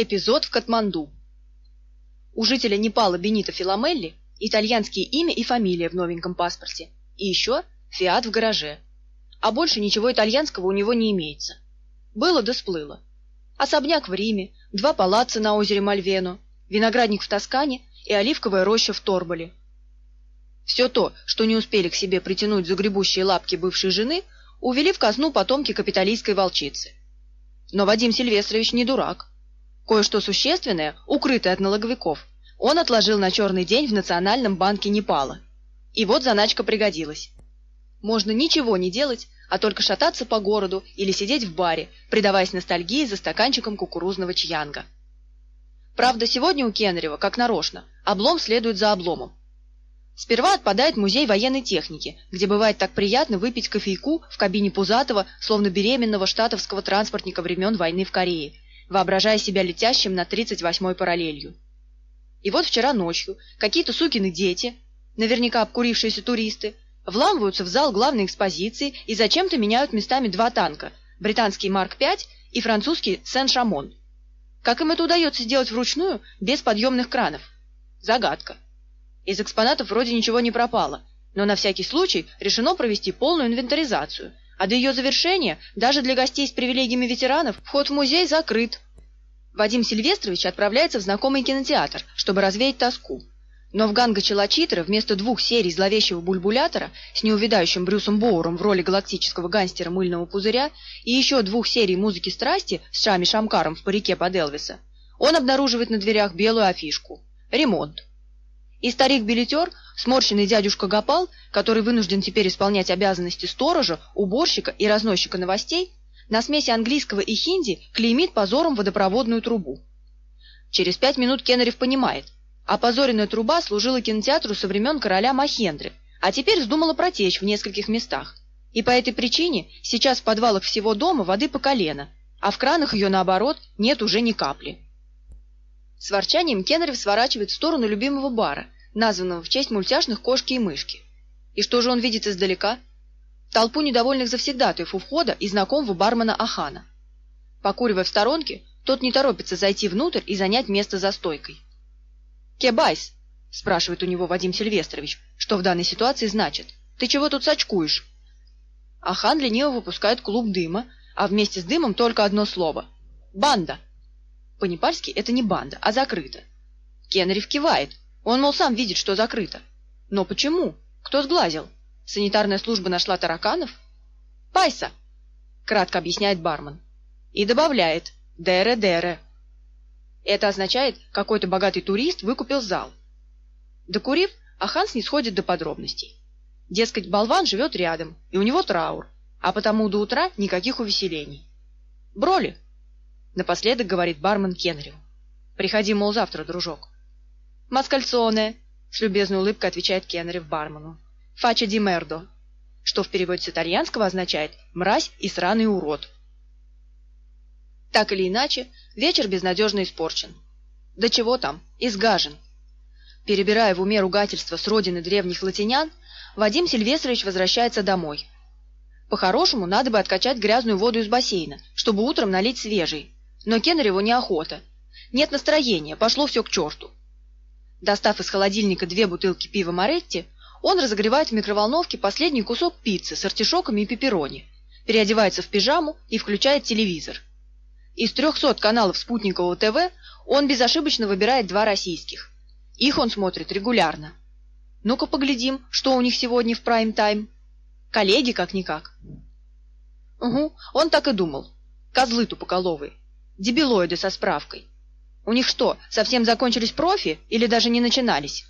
Эпизод в Катманду. У жителя Непала Бенита Филомелли итальянские имя и фамилия в новеньком паспорте. И еще «Фиат» в гараже. А больше ничего итальянского у него не имеется. Было да сплыло. Особняк в Риме, два палаца на озере Мальвено, виноградник в Тоскане и оливковая роща в Торболе. Все то, что не успели к себе притянуть загребущие лапки бывшей жены, увели в казну потомки капиталистской волчицы. Но Вадим Сильвестрович не дурак. Кое-что существенное, укрытое от налоговиков, он отложил на черный день в Национальном банке Непала. И вот заначка пригодилась. Можно ничего не делать, а только шататься по городу или сидеть в баре, предаваясь ностальгии за стаканчиком кукурузного чьянга. Правда, сегодня у Кеннерева, как нарочно, облом следует за обломом. Сперва отпадает музей военной техники, где бывает так приятно выпить кофейку в кабине Пузатого, словно беременного штатовского транспортника времен войны в Корее, воображая себя летящим на 38-й параллелью. И вот вчера ночью какие-то сукины дети, наверняка обкурившиеся туристы, вламываются в зал главной экспозиции и зачем-то меняют местами два танка, британский Марк-5 и французский Сен-Шамон. Как им это удается сделать вручную, без подъемных кранов? Загадка. Из экспонатов вроде ничего не пропало, но на всякий случай решено провести полную инвентаризацию – а до ее завершения даже для гостей с привилегиями ветеранов вход в музей закрыт. Вадим Сильвестрович отправляется в знакомый кинотеатр, чтобы развеять тоску. Но в Ганга Челачитра вместо двух серий зловещего бульбулятора с неувидающим Брюсом Боуром в роли галактического гангстера мыльного пузыря и еще двух серий музыки страсти с Шами Шамкаром в парике под Элвиса, он обнаруживает на дверях белую афишку «Ремонт». И старик-билетер Сморщенный дядюшка Гопал, который вынужден теперь исполнять обязанности сторожа, уборщика и разносчика новостей, на смеси английского и хинди клеймит позором водопроводную трубу. Через пять минут Кеннерев понимает, опозоренная труба служила кинотеатру со времен короля Махендры, а теперь вздумала протечь в нескольких местах. И по этой причине сейчас в подвалах всего дома воды по колено, а в кранах ее, наоборот, нет уже ни капли. С ворчанием Кеннерев сворачивает в сторону любимого бара – названного в честь мультяшных кошки и мышки. И что же он видит издалека? Толпу недовольных завсегдатаев у входа и знакомого бармена Ахана. Покуривая в сторонке, тот не торопится зайти внутрь и занять место за стойкой. «Кебайс!» – спрашивает у него Вадим Сильвестрович, что в данной ситуации значит. «Ты чего тут сачкуешь?» Ахан лениво выпускает клуб дыма, а вместе с дымом только одно слово – «बन्द». По-непальски это не банда, а закрыто. Кенриф кивает – он, мол, сам видит, что закрыто. Но почему? Кто сглазил? Санитарная служба нашла тараканов? Пайса, кратко объясняет бармен. И добавляет «дере-дере». Это означает, какой-то богатый турист выкупил зал. Докурив, Аханс не сходит до подробностей. Дескать, болван живет рядом, и у него траур, а потому до утра никаких увеселений. «Броли!» — напоследок говорит бармен Кенрю. «Приходи, мол, завтра, дружок». «Маскальцоне», — с любезной улыбкой отвечает Кеннерев бармену. «Фача ди мердо», что в переводе с итальянского означает «мразь и сраный урод». Так или иначе, вечер безнадежно испорчен. Да чего там, изгажен. Перебирая в уме ругательства с родины древних латинян, Вадим Сильвестрович возвращается домой. По-хорошему, надо бы откачать грязную воду из бассейна, чтобы утром налить свежий. Но Кеннереву неохота. Нет настроения, пошло все к черту. Достав из холодильника две бутылки пива Моретти, он разогревает в микроволновке последний кусок пиццы с артишоками и пепперони, переодевается в пижаму и включает телевизор. Из 300 каналов спутникового ТВ он безошибочно выбирает два российских. Их он смотрит регулярно. Ну-ка поглядим, что у них сегодня в прайм-тайм. Коллеги как-никак. Угу, он так и думал. Козлы тупоголовые. Дебилоиды со справкой. У них что, совсем закончились профи или даже не начинались?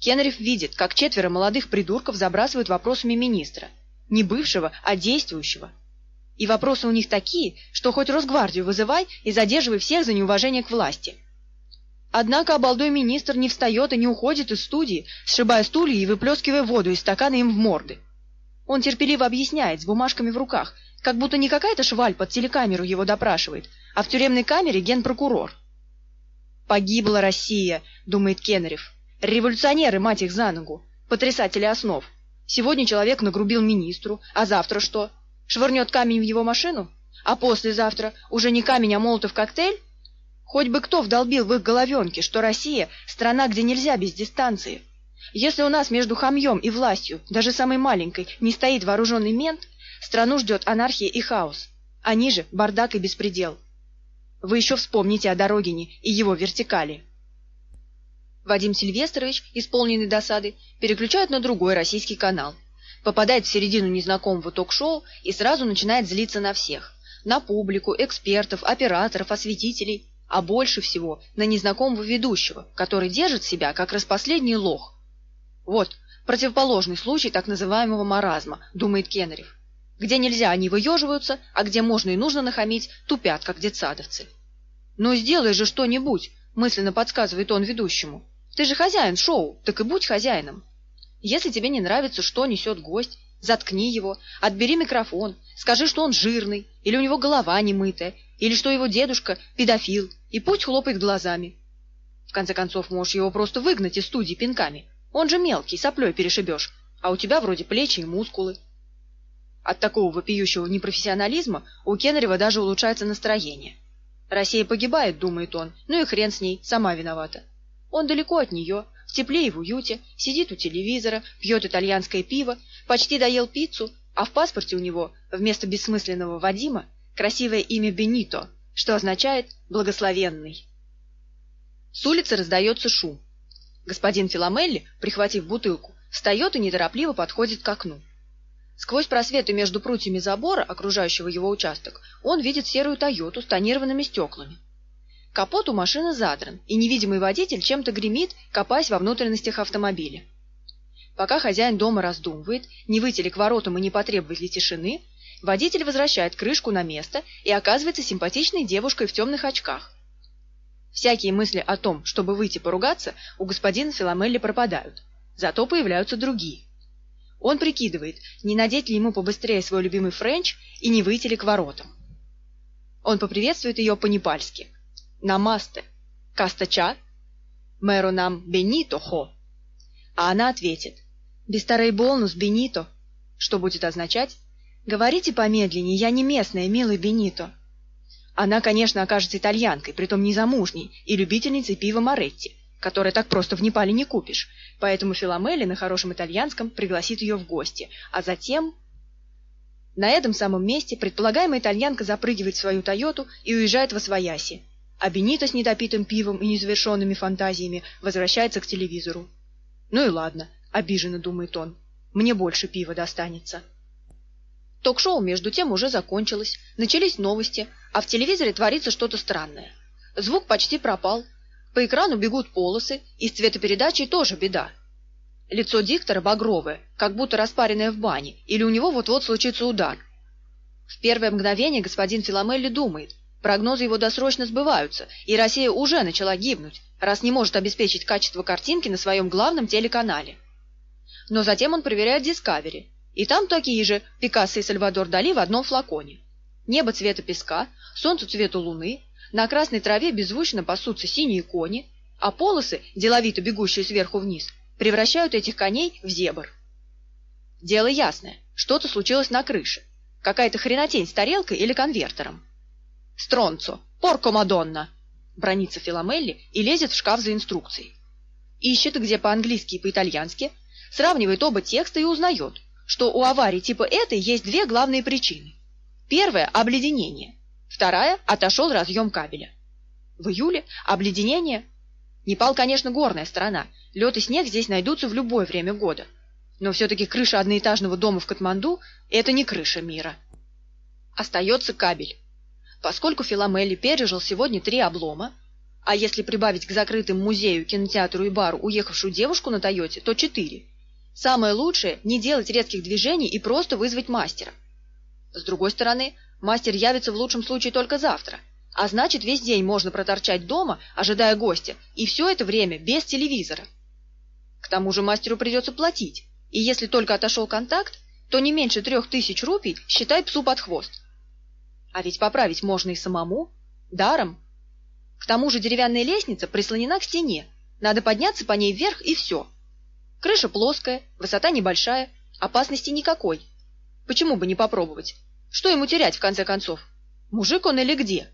Кенриф видит, как четверо молодых придурков забрасывают вопросами министра. Не бывшего, а действующего. И вопросы у них такие, что хоть Росгвардию вызывай и задерживай всех за неуважение к власти. Однако обалдой министр не встает и не уходит из студии, сшибая стулья и выплескивая воду из стакана им в морды. Он терпеливо объясняет, с бумажками в руках, как будто не какая-то шваль под телекамеру его допрашивает, а в тюремной камере генпрокурор. «Погибла Россия», — думает Кеннерев. «Революционеры, мать их за ногу! Потрясатели основ! Сегодня человек нагрубил министру, а завтра что? Швырнет камень в его машину? А послезавтра уже не камень, а молотов коктейль? Хоть бы кто вдолбил в их головенки, что Россия – страна, где нельзя без дистанции. Если у нас между хамьем и властью, даже самой маленькой, не стоит вооруженный мент, страну ждет анархия и хаос. Они же – бардак и беспредел. Вы еще вспомните о Дорогине и его вертикали. Вадим Сильвестрович, исполненный досады, переключает на другой российский канал. Попадает в середину незнакомого ток-шоу и сразу начинает злиться на всех. На публику, экспертов, операторов, осветителей, а больше всего на незнакомого ведущего, который держит себя как распоследний лох. Вот, противоположный случай так называемого маразма, думает Кеннерев. Где нельзя, они выеживаются, а где можно и нужно нахамить, тупят, как детсадовцы. «Ну, сделай же что-нибудь», — мысленно подсказывает он ведущему. Ты же хозяин шоу, так и будь хозяином. Если тебе не нравится, что несет гость, заткни его, отбери микрофон, скажи, что он жирный, или у него голова немытая, или что его дедушка педофил, и пусть хлопает глазами. В конце концов, можешь его просто выгнать из студии пинками. Он же мелкий, соплей перешибешь, а у тебя вроде плечи и мускулы. От такого вопиющего непрофессионализма у Кеннерева даже улучшается настроение. Россия погибает, думает он, ну и хрен с ней, сама виновата. Он далеко от нее, в тепле и в уюте, сидит у телевизора, пьет итальянское пиво, почти доел пиццу, а в паспорте у него вместо бессмысленного Вадима красивое имя Бенито, что означает «благословенный». С улицы раздается шум. Господин Филомелли, прихватив бутылку, встает и неторопливо подходит к окну. Сквозь просветы между прутьями забора, окружающего его участок, он видит серую «Тойоту» с тонированными стеклами. Капот у машины задран, и невидимый водитель чем-то гремит, копаясь во внутренностях автомобиля. Пока хозяин дома раздумывает, не выйти ли к воротам и не потребовать ли тишины, водитель возвращает крышку на место и оказывается симпатичной девушкой в темных очках. Всякие мысли о том, чтобы выйти поругаться, у господина Филомелли пропадают. Зато появляются другие. Он прикидывает, не надеть ли ему побыстрее свой любимый френч и не выйти ли к воротам. Он поприветствует ее по-непальски – намасте, кастача, мэру нам бенито хо. А она ответит, бестарей болнус бенито, что будет означать, говорите помедленнее, я не местная, милый бенито. Она, конечно, окажется итальянкой, притом незамужней и любительницей пива Моретти, которое так просто в Непале не купишь, поэтому Филомели на хорошем итальянском пригласит ее в гости, а затем... На этом самом месте предполагаемая итальянка запрыгивает в свою «Тойоту» и уезжает во свояси, а Бенита с недопитым пивом и незавершенными фантазиями возвращается к телевизору. «Ну и ладно», — обиженно думает он, — «мне больше пива достанется». Ток-шоу, между тем, уже закончилось, начались новости, а в телевизоре творится что-то странное. Звук почти пропал, по экрану бегут полосы, и с цветопередачей тоже беда. Лицо диктора багровое, как будто распаренное в бане, или у него вот-вот случится удар. В первое мгновение господин Филомелли думает, Прогнозы его досрочно сбываются, и Россия уже начала гибнуть, раз не может обеспечить качество картинки на своем главном телеканале. Но затем он проверяет Discovery, и там такие же Пикассо и Сальвадор Дали в одном флаконе. Небо цвета песка, солнце цвета луны, на красной траве беззвучно пасутся синие кони, а полосы, деловито бегущие сверху вниз, превращают этих коней в зебр. Дело ясное, что-то случилось на крыше. Какая-то хренотень с тарелкой или конвертером. «Стронцо! Порко Мадонна!» Бронится Филомелли и лезет в шкаф за инструкцией. Ищет, где по-английски и по-итальянски, сравнивает оба текста и узнает, что у аварии типа этой есть две главные причины. Первая – обледенение. Вторая – отошел разъем кабеля. В июле – обледенение. Непал, конечно, горная страна. Лед и снег здесь найдутся в любое время года. Но все-таки крыша одноэтажного дома в Катманду – это не крыша мира. Остается кабель. Поскольку Филомелли пережил сегодня три облома, а если прибавить к закрытым музею, кинотеатру и бару уехавшую девушку на Тойоте, то четыре. Самое лучшее – не делать резких движений и просто вызвать мастера. С другой стороны, мастер явится в лучшем случае только завтра, а значит весь день можно проторчать дома, ожидая гостя, и все это время без телевизора. К тому же мастеру придется платить, и если только отошел контакт, то не меньше трех тысяч рупий считай псу под хвост. А ведь поправить можно и самому. Даром. К тому же деревянная лестница прислонена к стене. Надо подняться по ней вверх и все. Крыша плоская, высота небольшая, опасности никакой. Почему бы не попробовать? Что ему терять, в конце концов? Мужик он или где?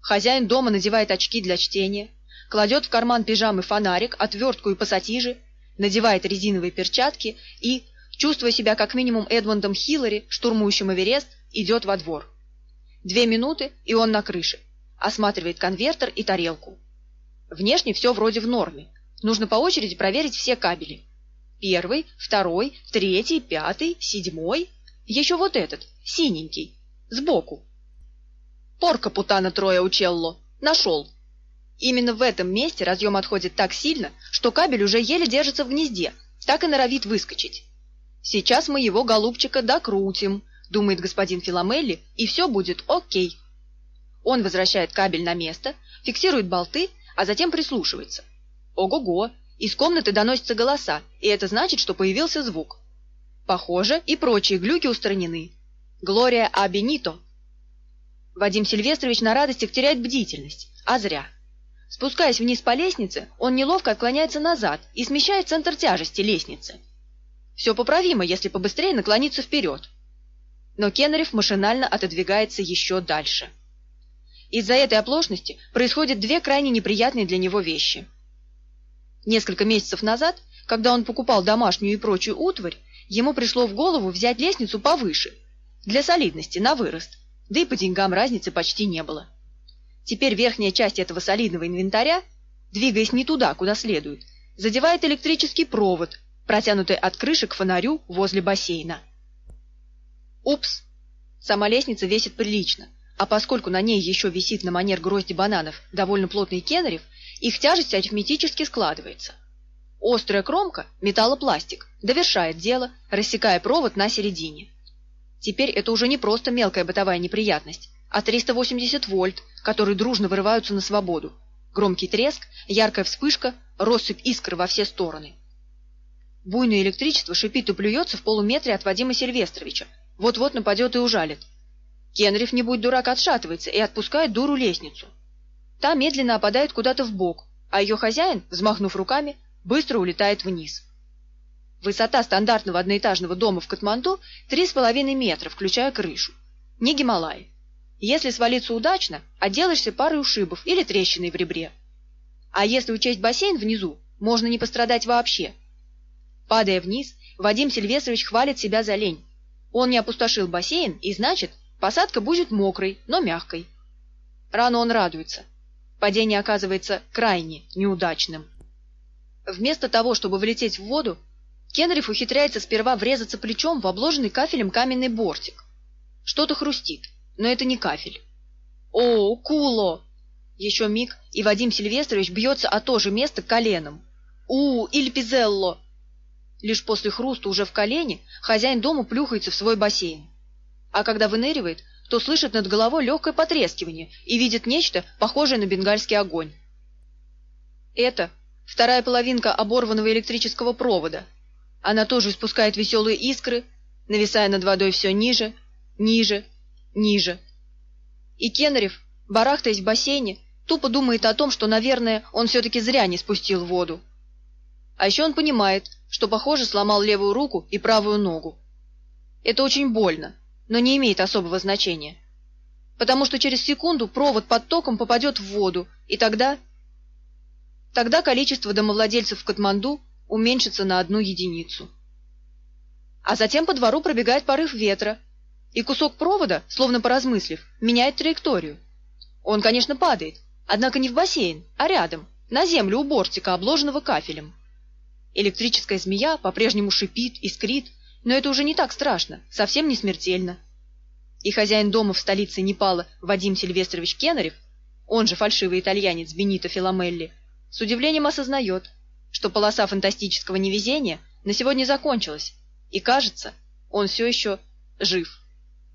Хозяин дома надевает очки для чтения, кладет в карман пижамы фонарик, отвертку и пассатижи, надевает резиновые перчатки и, чувствуя себя как минимум Эдмондом Хиллари, штурмующим Эверест, идет во двор. Две минуты, и он на крыше. Осматривает конвертер и тарелку. Внешне все вроде в норме. Нужно по очереди проверить все кабели. Первый, второй, третий, пятый, седьмой. Еще вот этот, синенький, сбоку. Порка путана Троя Учелло. Нашел. Именно в этом месте разъем отходит так сильно, что кабель уже еле держится в гнезде, так и норовит выскочить. Сейчас мы его голубчика докрутим, думает господин Филамелли, и все будет окей. Он возвращает кабель на место, фиксирует болты, а затем прислушивается. Ого-го, из комнаты доносятся голоса, и это значит, что появился звук. Похоже, и прочие глюки устранены. Глория Абенито. Вадим Сильвестрович на радостях теряет бдительность, а зря. Спускаясь вниз по лестнице, он неловко отклоняется назад и смещает центр тяжести лестницы. Все поправимо, если побыстрее наклониться вперед. Но Кеннерев машинально отодвигается еще дальше. Из-за этой оплошности происходят две крайне неприятные для него вещи. Несколько месяцев назад, когда он покупал домашнюю и прочую утварь, ему пришло в голову взять лестницу повыше, для солидности, на вырост, да и по деньгам разницы почти не было. Теперь верхняя часть этого солидного инвентаря, двигаясь не туда, куда следует, задевает электрический провод, протянутый от крыши к фонарю возле бассейна. Упс! Сама лестница весит прилично, а поскольку на ней еще висит на манер грозди бананов довольно плотный кеннерев, их тяжесть арифметически складывается. Острая кромка, металлопластик, довершает дело, рассекая провод на середине. Теперь это уже не просто мелкая бытовая неприятность, а 380 вольт, которые дружно вырываются на свободу. Громкий треск, яркая вспышка, россыпь искр во все стороны. Буйное электричество шипит и плюется в полуметре от Вадима Сильвестровича. Вот-вот нападет и ужалит. Кенриф, не будь дурак, отшатывается и отпускает дуру лестницу. Та медленно опадает куда-то в бок, а ее хозяин, взмахнув руками, быстро улетает вниз. Высота стандартного одноэтажного дома в Катманду 3,5 метра, включая крышу. Не Гималай. Если свалиться удачно, отделаешься парой ушибов или трещиной в ребре. А если учесть бассейн внизу, можно не пострадать вообще. Падая вниз, Вадим Сильвестрович хвалит себя за лень. Он не опустошил бассейн, и значит, посадка будет мокрой, но мягкой. Рано он радуется. Падение оказывается крайне неудачным. Вместо того, чтобы влететь в воду, Кенриф ухитряется сперва врезаться плечом в обложенный кафелем каменный бортик. Что-то хрустит но это не кафель. О, куло! Еще миг, и Вадим Сильвестрович бьется о то же место коленом. У, иль пизелло! Лишь после хруста уже в колене хозяин дома плюхается в свой бассейн. А когда выныривает, то слышит над головой легкое потрескивание и видит нечто, похожее на бенгальский огонь. Это вторая половинка оборванного электрического провода. Она тоже испускает веселые искры, нависая над водой все ниже, ниже, ниже. И Кенрев, барахтаясь в бассейне, тупо думает о том, что, наверное, он все-таки зря не спустил воду. А еще он понимает, что, похоже, сломал левую руку и правую ногу. Это очень больно, но не имеет особого значения. Потому что через секунду провод под током попадет в воду, и тогда... Тогда количество домовладельцев в Катманду уменьшится на одну единицу. А затем по двору пробегает порыв ветра, и кусок провода, словно поразмыслив, меняет траекторию. Он, конечно, падает, однако не в бассейн, а рядом, на землю у бортика, обложенного кафелем. Электрическая змея по-прежнему шипит, искрит, но это уже не так страшно, совсем не смертельно. И хозяин дома в столице Непала Вадим Сильвестрович Кенарев, он же фальшивый итальянец Бенито Филамелли, с удивлением осознает, что полоса фантастического невезения на сегодня закончилась, и кажется, он все еще жив.